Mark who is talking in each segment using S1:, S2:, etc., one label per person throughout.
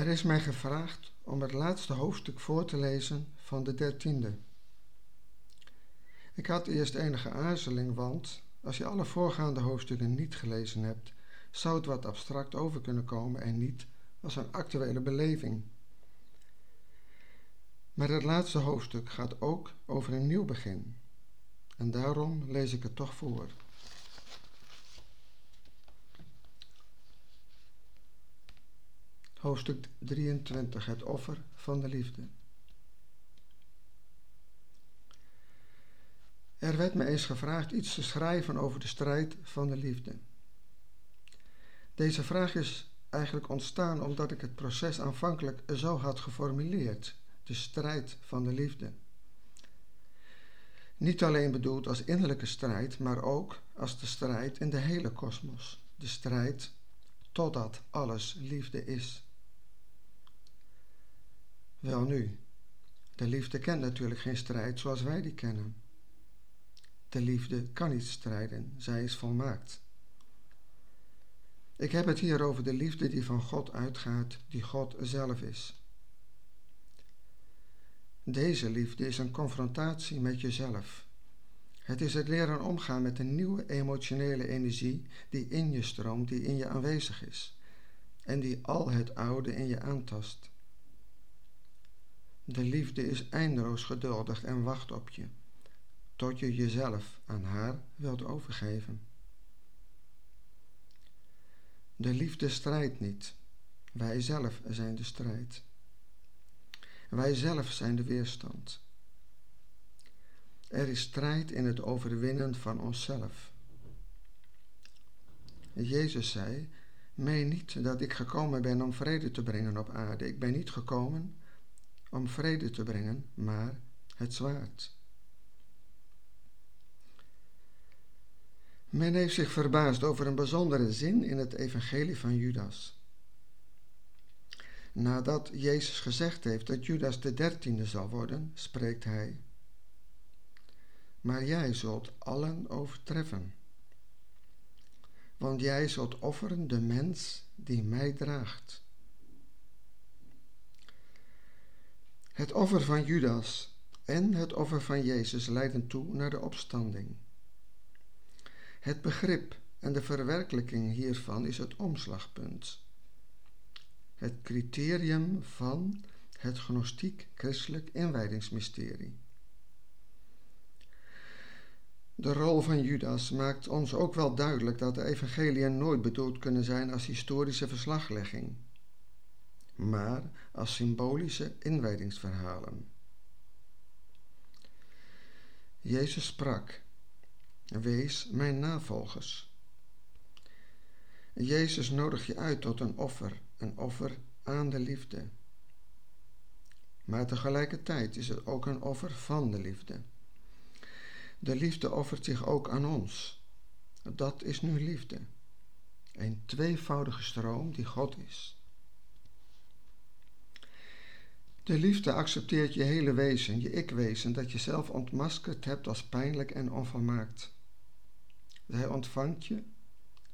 S1: Er is mij gevraagd om het laatste hoofdstuk voor te lezen van de dertiende. Ik had eerst enige aarzeling, want als je alle voorgaande hoofdstukken niet gelezen hebt, zou het wat abstract over kunnen komen en niet als een actuele beleving. Maar het laatste hoofdstuk gaat ook over een nieuw begin. En daarom lees ik het toch voor. Hoofdstuk 23, het offer van de liefde. Er werd me eens gevraagd iets te schrijven over de strijd van de liefde. Deze vraag is eigenlijk ontstaan omdat ik het proces aanvankelijk zo had geformuleerd: de strijd van de liefde. Niet alleen bedoeld als innerlijke strijd, maar ook als de strijd in de hele kosmos. De strijd totdat alles liefde is. Wel nu, de liefde kent natuurlijk geen strijd zoals wij die kennen. De liefde kan niet strijden, zij is volmaakt. Ik heb het hier over de liefde die van God uitgaat, die God zelf is. Deze liefde is een confrontatie met jezelf. Het is het leren omgaan met een nieuwe emotionele energie die in je stroomt, die in je aanwezig is en die al het oude in je aantast. De liefde is eindeloos geduldig en wacht op je, tot je jezelf aan haar wilt overgeven. De liefde strijdt niet, wij zelf zijn de strijd. Wij zelf zijn de weerstand. Er is strijd in het overwinnen van onszelf. Jezus zei: Meen niet dat ik gekomen ben om vrede te brengen op aarde. Ik ben niet gekomen om vrede te brengen, maar het zwaard. Men heeft zich verbaasd over een bijzondere zin in het evangelie van Judas. Nadat Jezus gezegd heeft dat Judas de dertiende zal worden, spreekt hij: Maar jij zult allen overtreffen, want jij zult offeren de mens die mij draagt. Het offer van Judas en het offer van Jezus leiden toe naar de opstanding. Het begrip en de verwerkelijking hiervan is het omslagpunt. Het criterium van het gnostiek-christelijk inwijdingsmysterie. De rol van Judas maakt ons ook wel duidelijk dat de evangeliën nooit bedoeld kunnen zijn als historische verslaglegging maar als symbolische inwijdingsverhalen. Jezus sprak: Wees mijn navolgers. Jezus nodigt je uit tot een offer, een offer aan de liefde. Maar tegelijkertijd is het ook een offer van de liefde. De liefde offert zich ook aan ons. Dat is nu liefde. Een tweevoudige stroom die God is. De liefde accepteert je hele wezen, je ik-wezen, dat je zelf ontmaskerd hebt als pijnlijk en onvolmaakt. Hij ontvangt je,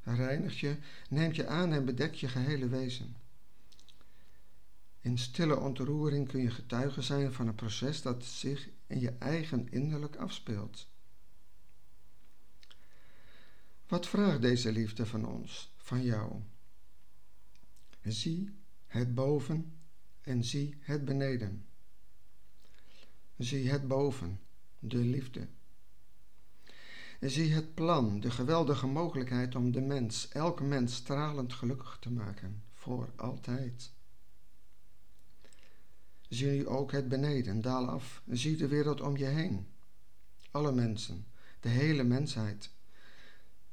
S1: reinigt je, neemt je aan en bedekt je gehele wezen. In stille ontroering kun je getuige zijn van een proces dat zich in je eigen innerlijk afspeelt. Wat vraagt deze liefde van ons, van jou? Zie het boven en zie het beneden. Zie het boven, de liefde. Zie het plan, de geweldige mogelijkheid om de mens, elke mens stralend gelukkig te maken, voor altijd. Zie nu ook het beneden, daal af, zie de wereld om je heen. Alle mensen, de hele mensheid.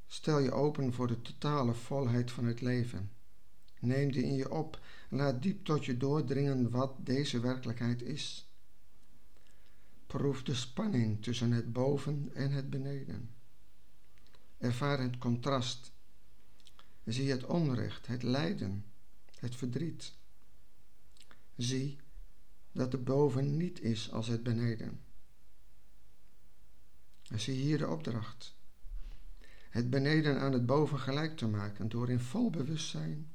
S1: Stel je open voor de totale volheid van het leven. Neem die in je op Laat diep tot je doordringen wat deze werkelijkheid is. Proef de spanning tussen het boven en het beneden. Ervaar het contrast. Zie het onrecht, het lijden, het verdriet. Zie dat de boven niet is als het beneden. zie hier de opdracht. Het beneden aan het boven gelijk te maken door in vol bewustzijn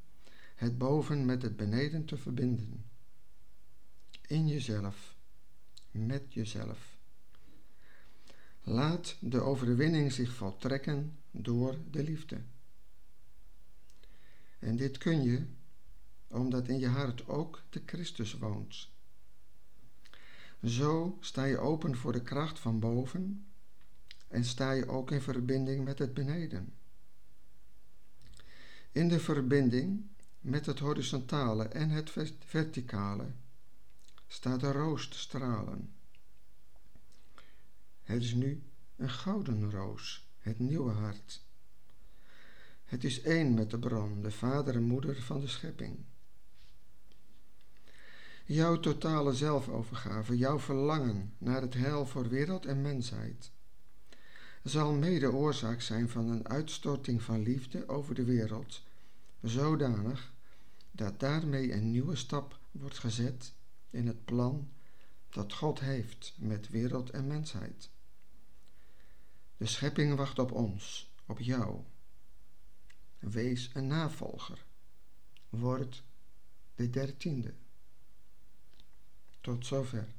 S1: het boven met het beneden te verbinden. In jezelf, met jezelf. Laat de overwinning zich voltrekken door de liefde. En dit kun je omdat in je hart ook de Christus woont. Zo sta je open voor de kracht van boven en sta je ook in verbinding met het beneden. In de verbinding met het horizontale en het verticale staat de roos te stralen. Het is nu een gouden roos, het nieuwe hart. Het is één met de bron, de vader en moeder van de schepping. Jouw totale zelfovergave, jouw verlangen naar het heil voor wereld en mensheid, zal mede oorzaak zijn van een uitstorting van liefde over de wereld, zodanig dat daarmee een nieuwe stap wordt gezet in het plan dat God heeft met wereld en mensheid. De schepping wacht op ons, op jou. Wees een navolger. Word de dertiende. Tot zover.